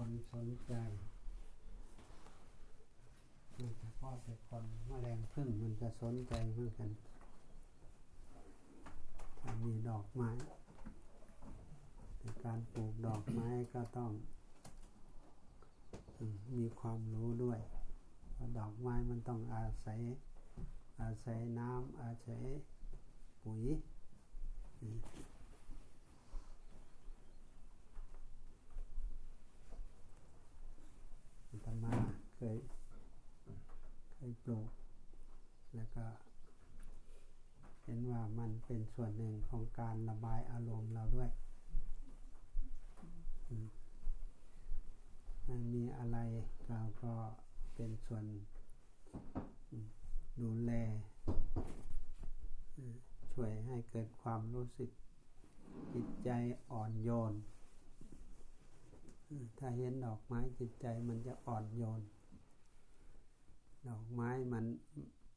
คนสนใจไม่เฉพาะแต่คนมแมลงพึ่งมันจะสนใจเหมือนกันถ้ามีดอกไม้การปลูกดอกไม้ก็ต้องมีความรู้ด้วยดอกไม้มันต้องอาศัย อาศัยน้ำอาศัยปุ๋ย ธรรมาเคยเคยปลูก แล้วก็ เห็นว่ามันเป็นส่วนหนึ่งของการระบายอารมณ์เราด้วยมันมีอะไรเราก็เป็นส่วนดูแล ช่วยให้เกิดความรู้สึกจิตใจอ่อนโยน ถ้าเห็นดอกไม้จิตใจมันจะอ่อนโยน ดอกไม้มัน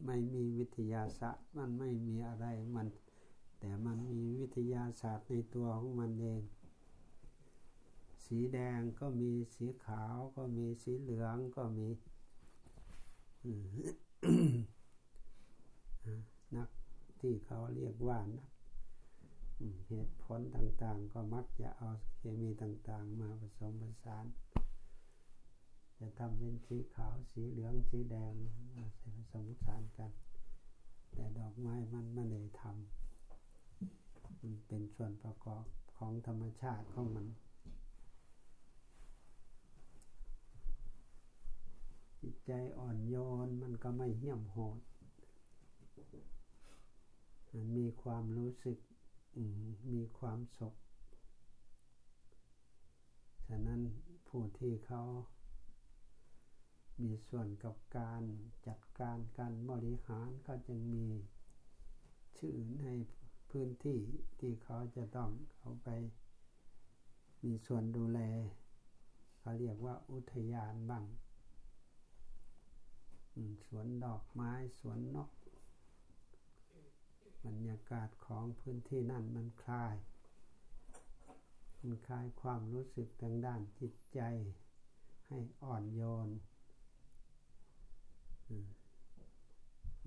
ไม่มีวิทยาศาสตร์ มันไม่มีอะไรมัน แต่มันมีวิทยาศาสตร์ในตัวของมันเอง สีแดงก็มีสีขาวก็มีสีเหลืองก็มีนักที่เขาเรียกว่านัก เหตุผลต่างๆ ก็มักจะเอาเคมีต่างๆ มาผสมผสาน จะทำเป็นสีขาวสีเหลืองสีแดงมาผสมผสานกัน แต่ดอกไม้มันไม่ได้ทำมันเป็นส่วนประกอบของธรรมชาติของมันจิตใจอ่อนโยนมันก็ไม่เหี้ยมโหด มันมีความรู้สึก มีความสุข ฉะนั้นผู้ที่เขามีส่วนกับการจัดการการบริหารก็จึงมีชื่อในพื้นที่ที่เขาจะต้องเขาไป มีส่วนดูแล เขาเรียกว่าอุทยานบ้างสวนดอกไม้สวนนก บรรยากาศของพื้นที่นั่นมันคลาย มันคลายความรู้สึกทางด้านจิตใจ ให้อ่อนโยน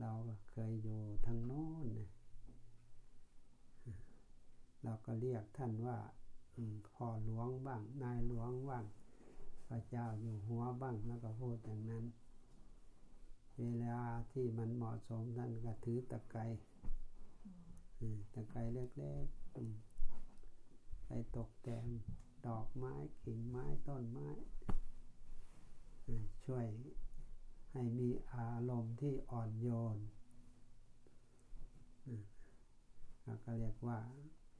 เราเคยอยู่ทางโน้น เราก็เรียกท่านว่าพ่อหลวงบ้าง นายหลวงบ้างพระเจ้าอยู่หัวบ้างแล้วก็พูดอย่างนั้น เวลาที่มันเหมาะสมท่านก็ถือตะไคร้ ตะไคร้เล็กๆไปตกแต่งดอกไม้กิ่งไม้ต้นไม้ ช่วยให้มีอารมณ์ที่อ่อนโยนก็เรียกว่า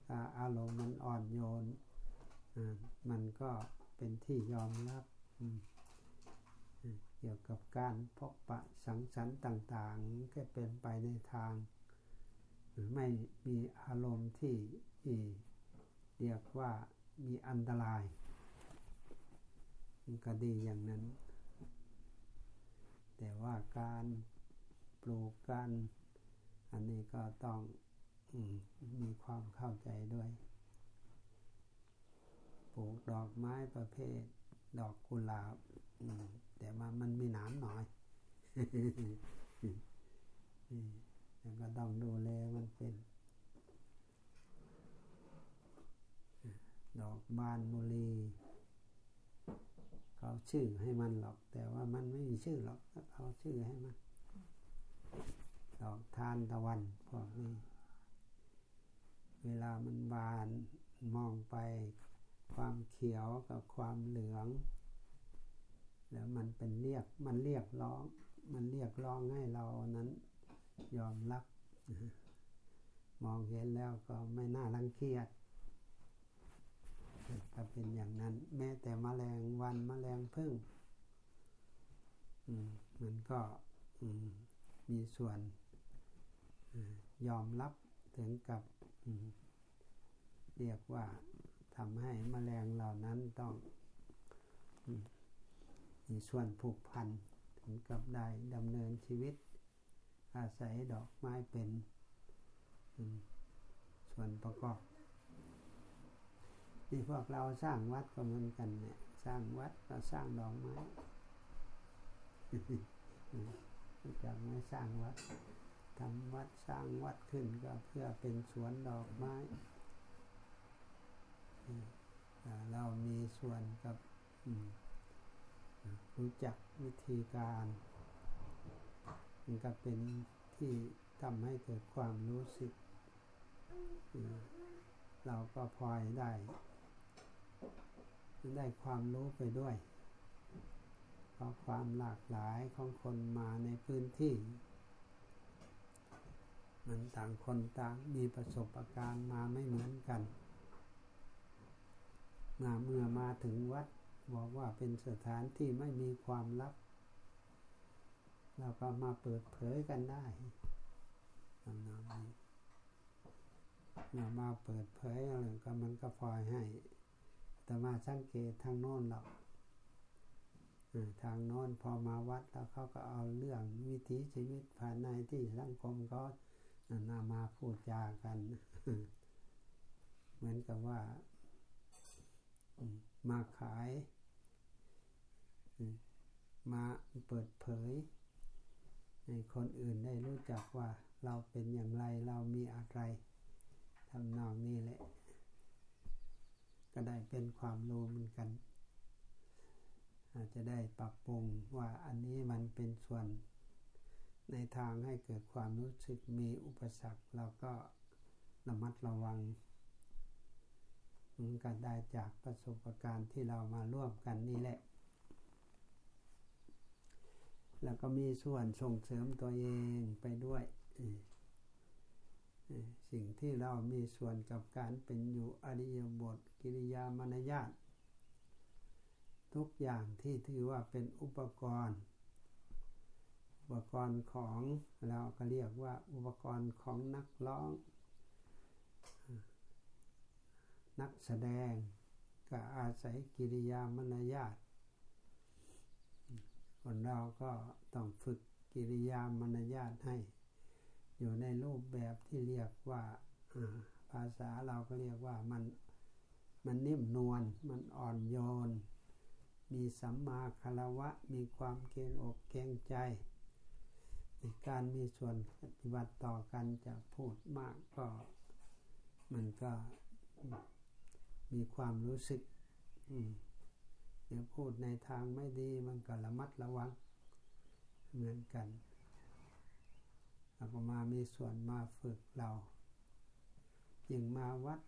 ถ้าอารมณ์มันอ่อนโยน มันก็เป็นที่ยอมรับเกี่ยวกับการพบปะสังสรรค์ต่าง ๆ ก็เป็นไปในทาง ไม่มีอารมณ์ที่เรียกว่ามีอันตรายก็ดีอย่างนั้น แต่ว่าการปลูกกัน อันนี้ก็ต้องอมีความเข้าใจด้วย ปลูกดอกไม้ประเภท ดอกกุหลาบแต่ว่ามันมีหนามหน่อย แล้วก็ต้องดูแลมันเป็น ดอกบานบุรีเขาชื่อให้มันหรอก แต่ว่ามันไม่มีชื่อหรอกเขาชื่อให้มัน ดอกทานตะวันพวกนี้เวลามันบานมองไปความเขียวกับความเหลือง แล้วมันเป็นเรียกมันเรียกร้อง มันเรียกร้องให้เรานั้น ยอมรับมองเห็นแล้วก็ไม่น่ารังเกียจก็เป็นอย่างนั้น แม้แต่มแมลงวันมแมลงพึ่งมันก็มีส่วนยอมรับถึงกับเรียกว่าทำให้มแมลงเหล่านั้นต้องมีส่วนผูกพันถึงกับได้ดำเนินชีวิต อาศัยดอกไม้เป็นส่วนประกอบที่พวกเราสร้างวัดก็เหมือนกันเนี่ย สร้างวัดก็สร้างดอกไม้รู้จักไหมสร้างวัดทำวัดสร้างวัดขึ้นก็เพื่อเป็นสวนดอกไม้เรามีส่วนกับรู้จักวิธีการ มันก็เป็นที่ทำให้เกิดความรู้สึก เราก็พลอยได้ ได้ความรู้ไปด้วยเพราะความหลากหลายของคนมาในพื้นที่ มันต่างคนต่างมีประสบการณ์มาไม่เหมือนกันมาเมื่อมาถึงวัดบอกว่าเป็นสถานที่ไม่มีความลับ เราก็มาเปิดเผยกันได้ทำนองนี้เรามาเปิดเผยอะไรก็มันก็พลอยให้แต่มาสังเกตทางโน้นหรอกทางโน้นพอมาวัดแล้วเขาก็เอาเรื่องวิถีชีวิตภายในที่สังคมก็นามาพูดจากัน เหมือนกับว่ามาขาย มาเปิดเผย ให้คนอื่นได้รู้จักว่าเราเป็นอย่างไรเรามีอะไรทำนองนี้แหละ ก็ได้เป็นความรู้เหมือนกัน อาจจะได้ปรับปรุงว่าอันนี้มันเป็นส่วน ในทางให้เกิดความรู้สึกมีอุปสรรคเราก็ระมัดระวังมันก็ได้จากประสบการณ์ที่เรามาร่วมกันนี่แหละ แล้วก็มีส่วนส่งเสริมตัวเองไปด้วยสิ่งที่เรามีส่วนกับการเป็นอยู่อริยบทกิริยามารยาททุกอย่างที่ถือว่าเป็นอุปกรณ์ อุปกรณ์ของเราก็เรียกว่าอุปกรณ์ของนักร้อง นักแสดงก็อาศัยกิริยามารยาท คนเราก็ต้องฝึกกิริยามารยาทให้ อยู่ในรูปแบบที่เรียกว่าภาษาเราก็เรียกว่ามันมันนิ่มนวลมันอ่อนโยน มีสัมมาคารวะ มีความเกรงอกเกรงใจในการมีส่วนปฏิบัติต่อกันจะพูดมากก็ มันก็มีความรู้สึกเดี๋ ยวพูดในทางไม่ดีมันก็ระมัดระวัง เหมือนกันเราก็มามีส่วนมาฝึกเรายิ่งมาวัด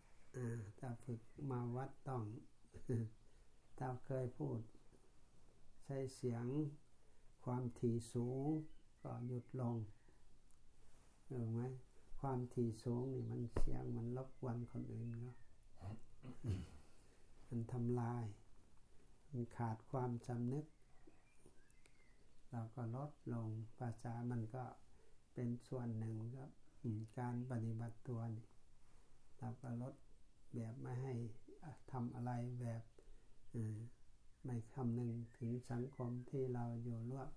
ถ้าฝึกมาวัดต้องถ้าเคยพูด ใช้เสียงความถี่สูงก็หยุดลงเห็นไหมความถี่สูงนี่มันเสียงมันรบกวนคนอื่นก็มันทำลาย มันขาดความจำนึก เราก็ลดลงภาษามันก็เป็นส่วนหนึ่งครับการปฏิบัติตัวนี่เราก็ลดแบบไม่ให้ทำอะไรแบบไม่คำนึงถึงสังคมที่เราอยู่ร่วม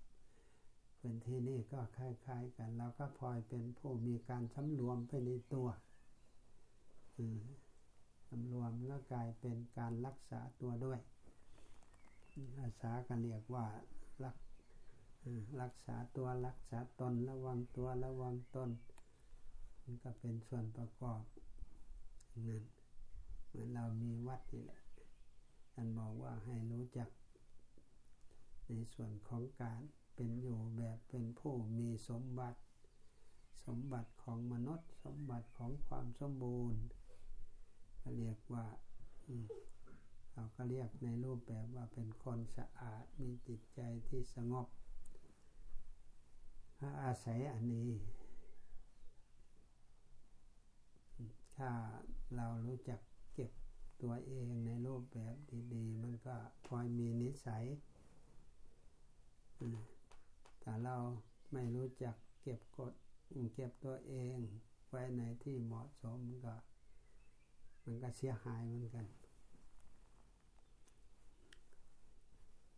เป็นที่นี่ก็คล้าย ๆ กัน เราก็พลอยเป็นผู้มีการสำรวมไปในตัวสำรวมแล้วกลายเป็นการรักษาตัวด้วย ภาษากันเรียกว่ารักรักษาตัวรักษาตนระวังตัวระวังตนมันก็เป็นส่วนประกอบนั้นเหมือนเรามีวัดนี่แหละท่านบอกว่าให้รู้จัก ในส่วนของการเป็นอยู่แบบเป็นผู้มีสมบัติ สมบัติของมนุษย์ สมบัติของความสมบูรณ์เรียกว่า เราก็เรียกในรูปแบบว่าเป็นคนสะอาดมีจิตใจที่สงบถ้าอาศัยอันนี้ ถ้าเรารู้จักเก็บตัวเองในรูปแบบดีๆ มันก็พลอยมีนิสัย แต่เราไม่รู้จักเก็บกดเก็บตัวเองไว้ในที่เหมาะสมก็ มันก็เสียหายเหมือนกัน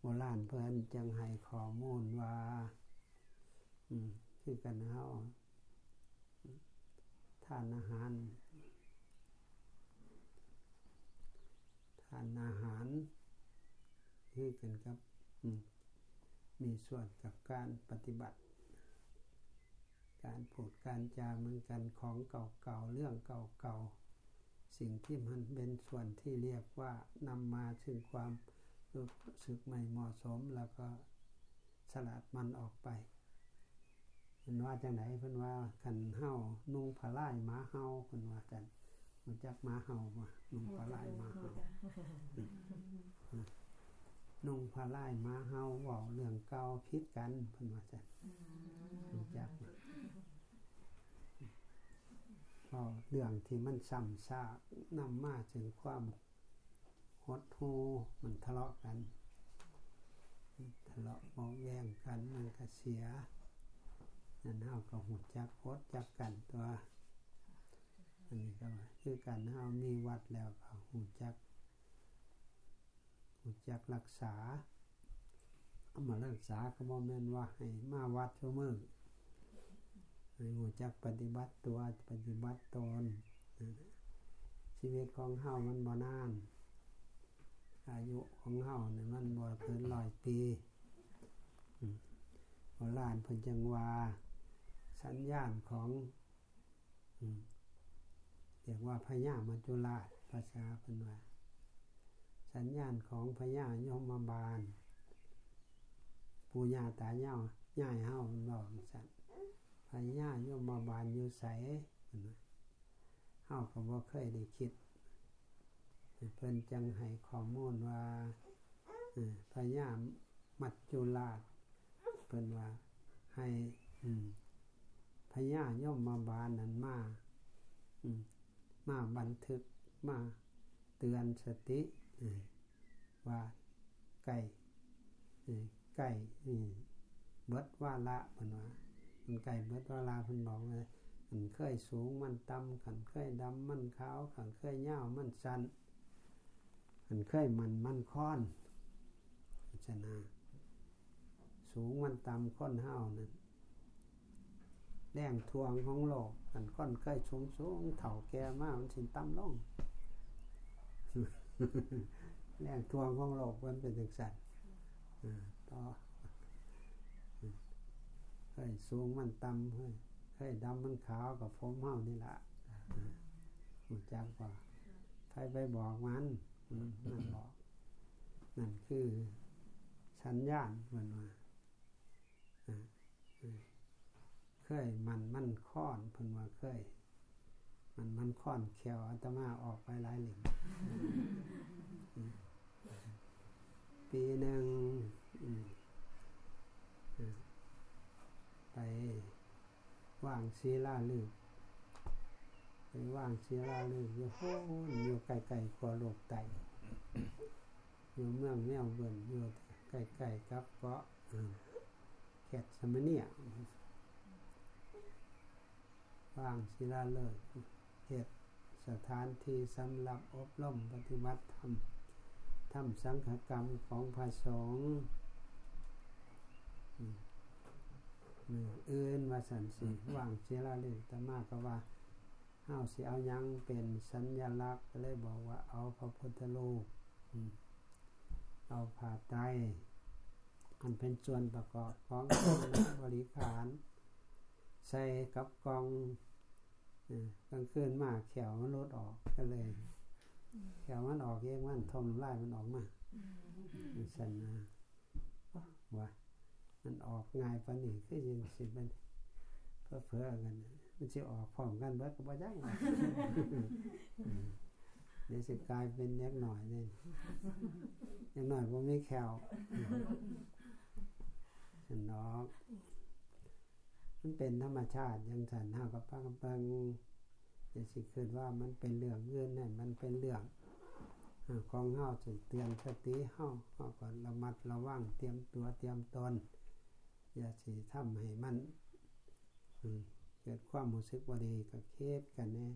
โบ ราณเพื่อนจังให้ข้อมูลว่าคือกันเฮาทานอาหารทานอาหารคือกันกับมีส่วนกับการปฏิบัติ การพูดการจาเหมือนกันของเก่าๆเรื่องเก่าๆสิ่งที่มันเป็นส่วนที่เรียกว่านำมาถึงความ รู้สึกไม่เหมาะสมแล้วก็สลัดมันออกไปเพิ่นว่าจังไหนเพิ่นว่าขันเฮานุ่งผ้าลายม้าเฮาเพิ่นว่าจังมันจักม้าเฮาว่านุ่งผ้าลายม้าเฮานุ่งผ้าลายม้าเฮาเว้าเรื่องเก่าผิดกันเพิ่นว่าจังมันจักพอเรื่องที่มันซ้ำซากนำมาถึงความ หดหูมันทะเลาะกัน ทะเลาะมองแย่งกันมันก็เสียนั่นเฮาก็หูจักโคดจักกันตัวอันนี้ก็คือการเฮามีวัดแล้วก็หูจักหูจักรักษาเอามารักษาก็บ่แม่นว่าให้มาวัดชั่วมือให้หูจักปฏิบัติตัวปฏิบัติตนชีวิตของเฮามันบ่นาน อายุของเฮาเนี่ยมันบ่เกินร้อยปีโบราณเพิ่นจังว่า สัญญาณของเรียกว่าพญามัจจุราชภาษาเพิ่นว่า สัญญาณของพญายมบาลปู่ย่าตายาย่ายเฮาบอกสั่นพญายมบาลอยู่ไสเพิ่นว่าเฮาก็บ่เคยได้คิด เพิ่นจังให้ข้อมูลว่าพญามัจจุราชเพิ่นว่าให้พญาย่อมมาบานนั้นมามาบันทึกมาเตือนสติว่าไก่ไก่เบิดว่าละเพิ่นว่ามันไก่เบิดว่าละเพิ่นบอกเลยมันเคยสูงมันต่ำขันเคยดำมันขาวขันเคยยาวมันสั้น ขันเคยมันมันค้อนชนะสูงมันต่ำค้นเห่านั่นแรงทวงของโลกมันค้อนเคยสูงสูงเถ่าแก่มากมันสินต่ำลงแรงทวงของโลกมันเป็นจังสันต่อเคยสูงมันต่ำเคยเคยดำมันขาวกับผมเห่านี่แหละหูจักว่าใครไปบอกมัน นั่นบอกนั่นคือสัญญาณมันว่าเคยมันมันค้อนเพิ่นว่าเคย มันมันค้อนแขวอาตมาออกไปหลายหลี่ยมปีหนึ่งไปว่างศีลาลือ ไปว่างศีลาลืออยู่โหอยู่ไกลๆกว่าโลกไตอยู่เมืองแมวเบิ่นอยู่ใกล้ๆกับเกาะแคทสมเนียว่างศิลาเลิศเหตุสถานที่สำหรับอบรมปฏิบัติธรรมทำสังฆกรรมของพระสงฆ์มืออื่นว่าสันสิว่างศิลาเลิศแต่มากก็ว่า ห้าวสิเอายังเป็นสัญญลักษณ์ก็เลยบอกว่าเอาพระพุทธรูปเอาผ่าไตรมันเป็นส่วนประกอบของบริขาร ใส่กับกองกลางคืนมาแขวมันลดออกก็เลย แขวมันออกเองมันทมไล่มันออกมาสันนะว่ามันออกง่ายปานนี้คือยังสิมันเพื่อเพื่อกัน มันจะออกพร้อมกันเบิดก็บ่ยังเดี๋ยวสิกลายเป็นเล็กหน่อยเลยยังหน่อยว่าไม่แขวฉันนอกมันเป็นธรรมชาติยังสันห้ากับปังปังจะสิคิดว่ามันเป็นเรื่องเงื่อนนั่นมันเป็นเรื่องของเฮาจะเตือนสติเฮาเฮาก็ระมัดระวังเตรียมตัวเตรียมตนอย่าสิทำให้มัน เกิดความรู้สึกบ่ดีก็เคสกันแน่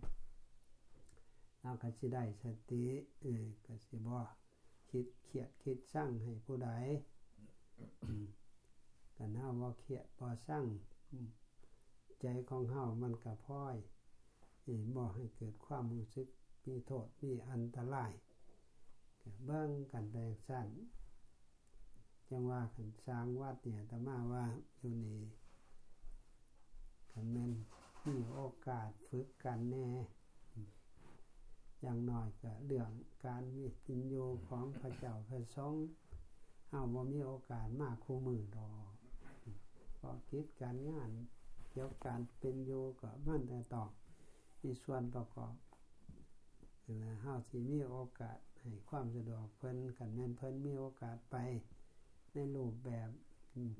เราก็สิได้สติเออก็สิบ่คิดเครียดคิดสร้างให้ผู้ใดกันเฮาว่าเครียดบ่สร้างใจของเฮามันก็พ้อยบ่ให้เกิดความรู้สึกมีโทษมีอันตรายเบิ่งกันแบ่งสั้นจังว่าขันสร้างวัดเนี่ยแต่มาว่าอยู่นี่ ม่นมีโอกาสฝึกกันแน่ อย่างน้อยก็เรื่องการวิจินโยของพระเจ้าพระสงฆ์เฮาบ่ามีโอกาสมากคู่มือดอกพราะคิดการงานเกี่ยวกับการเป็นโยก็มันแต่ตอบมีส่วนประกอบนะเฮาสิมีโอกาสให้ความสะดวกเพิ่นกันแม่นเพิ่นมีโอกาสไปในรูปแบบ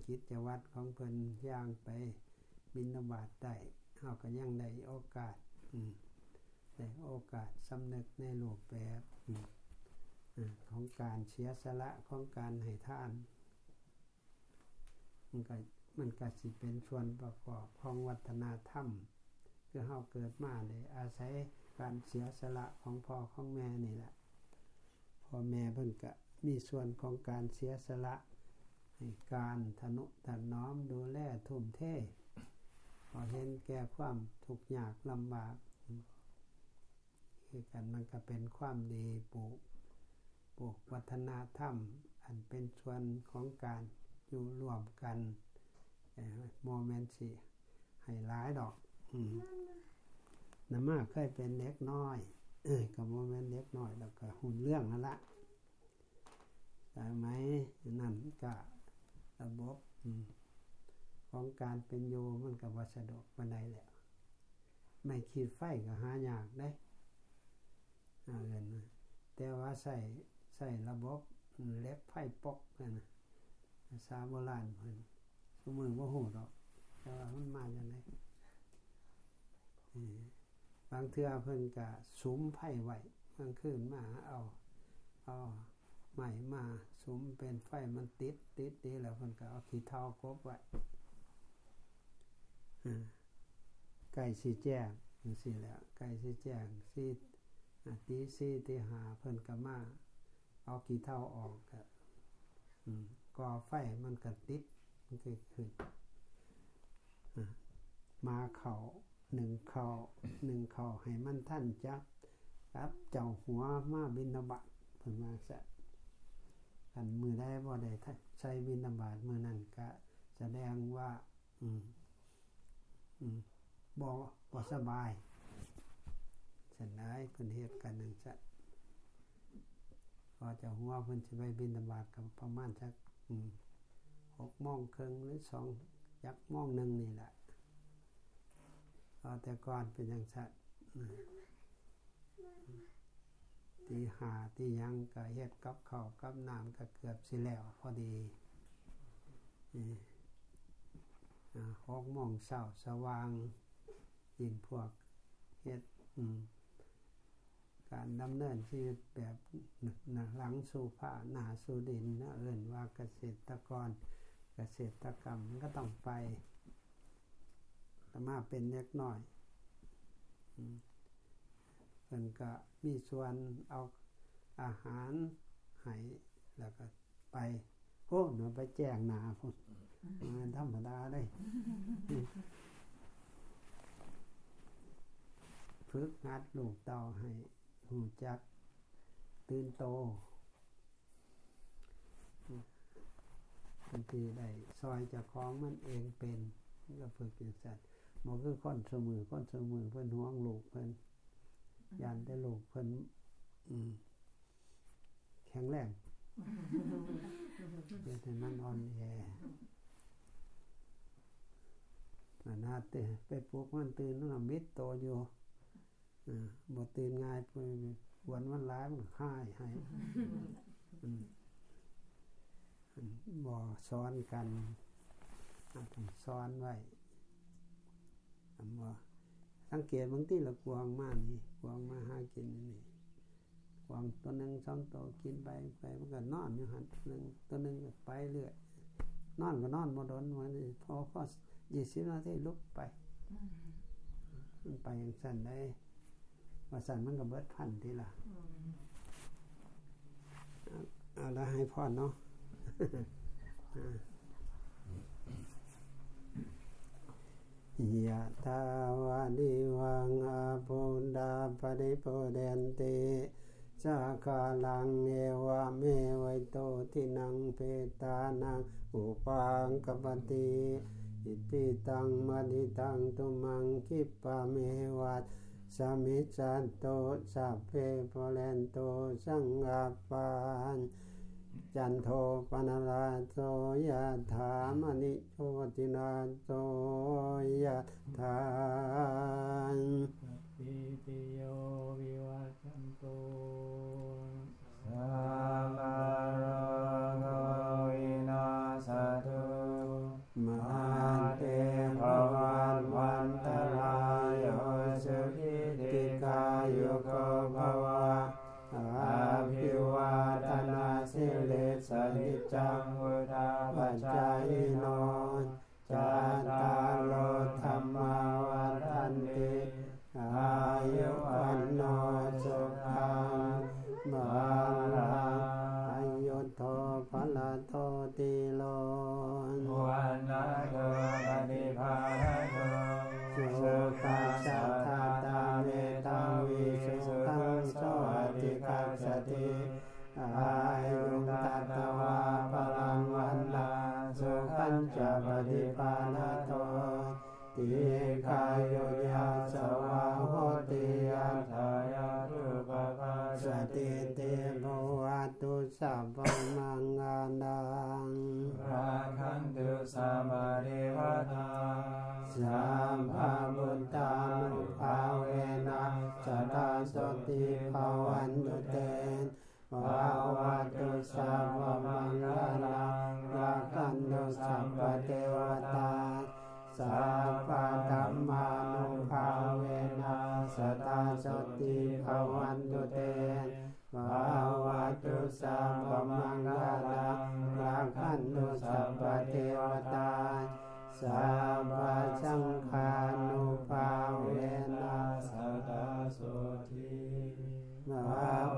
กิจวัตรของเพิ่นย่างไป บินบาตได้เฮาก็ยังได้โอกาสได้โอกาสสำนึกในรูปแบบของการเสียสละของการให้ทาน มันก็มันก็สิเป็นส่วนประกอบของวัฒนธรรม คือเฮาเกิดมาเลยอาศัยการเสียสละของพ่อของแม่นี่แหละพ่อแม่เพิ่นก็มีส่วนของการเสียสละในการทนุถนอมดูแลทุ่มเท พอเห็นแก่ความทุกข์ยากลำบากคือกันมันก็เป็นความดีปลูกปลูกวัฒนธรรม อันเป็นส่วนของการอยู่รวมกันโมเมนต์สิให้ร้ายดอกน้ำมากเคยเป็นเล็กน้อย เออกับโมเมนต์เล็กน้อย แล้วก็หุ่นเรื่องนั่นละแต่ไหมนั่นก็ระบบ ของการเป็นโยมันกับวัสดุบันไดแหละไม่ขีดไฟก็หายากได้เอาเงินแต่ว่าใส่ใส่ระบบเล็กไฟปอกนะภาษาโบราณเพิ่นสมือว่าหูดอกแต่ว่ามันมาอย่างไรบางเทือเพิ่นกะสุมไผ่ไว้บางคืนมาเอาเอาใหม่มาสุมเป็นไฟมันติดติดติดแล้วเพิ่นก็เอาขี้เท้ากบไว้ ไก่สีแจ้งสิแล้วไก่สีแจ้งสีตีสีตีหาเพิ่นก็มาเอาขี้เท้าออกก็ก่อไฟมันก็ติดมันก็ขึ้นมาเขาหนึ่งเขาหนึ่งเขาให้มันท่านจับครับเจ้าหัวมาบินบาตเพิ่นมาซะกันมือได้บ่ได้ใช้บินบาตมือนั้นก็แสดงว่า อืม บอืมบ่บ่สบายสันได้เพิ่นเฮ็ดกันจังซั่นพอจ้าหัวเพิ่นสิไปบินบาตก็ประมาณสักอืมหกโมงครึ่งหรือสองยักโมงหนึ่งนี่แหละแต่ก่อนเป็นอย่างสัตว์ตีหาตียังก็เฮ็ดกับเขากับน้ำก็เกือบสิแล้วพอดี หกโมงเช้าสว่างยิงพวกเฮ็ดการดำเนินชีวิตแบบหลังสู่ผ้าหนาสู่ดินนะเอื่นว่าเกษตรกรเกษตรกรรมก็ต้องไปแต่มาเป็นเล็กน้อยเพิ่นก็มีส่วนเอาอาหารให้แล้วก็ไปโอ้หนูไปแจ้งนาพุ่น มันธรรมดาได้ฝึกงัดลูกเต่าให้หูจัก ตื่นโตบางทีได้ซอยจะคล้องมันเองเป็นก็ฝึกอย่างสัตว์มันคือค้อนเสมอค้อนเสมอเพื่อนห่วงลูกเพื่อนยันได้ลูกเพื่อนแข็งแรงเดี๋ยวแต่มันอ่อนแอ นาเตไปปลุกมันตื่นนั่นมิดโตอยู่บ่ตื่นง่ายไปวันวันร้ายมันค่ายให้บ่ซ้อนกันต้องซ้อนไว้คำว่สังเกตบางที่ละกวางมานี่กวางมาหากินนี่กวางตัวหนึ่งสองตัวกินไปไปมันก็นอนอยู่หันหนึ่งตัวหนึ่งไปเรื่อย นอนก็นอนมาโดนวันนี้พอพอยี่สิบนาทีลุกไปมันไปอย่างสั้นได้ว่าสั้นมันก็เบิดพันทีละเอาละให้พ่อเนาะยะทาวานิวังอาปุดาปริปุเดนติ สาคาลังเอวะเมวัยโตทินังเปตานังอุปังกปติอิติตังมณิตังตุมังคิปะเมวัตสมิจันโตสัพเพปเรนโตสังกาปานจันโทปนาลาโตยะถามณิโชตินาโตยะถาปิ ติโยวิวัชชันตุ สัพพะ ม สัมมาเดวตาสัมภามุตตานุภาเวนะสตาสติภาวันตุเตภาวะตุสัพพมังคลังรักขันตุสัพพเทวตาสัพพธรรมานุภาเวนะสตาสติภาวันตุเตภาวะตุสัพพมังคลัง รักขันตุสัพเทวตาสัพพสังฆานุภาเวนัสตาโสทิภา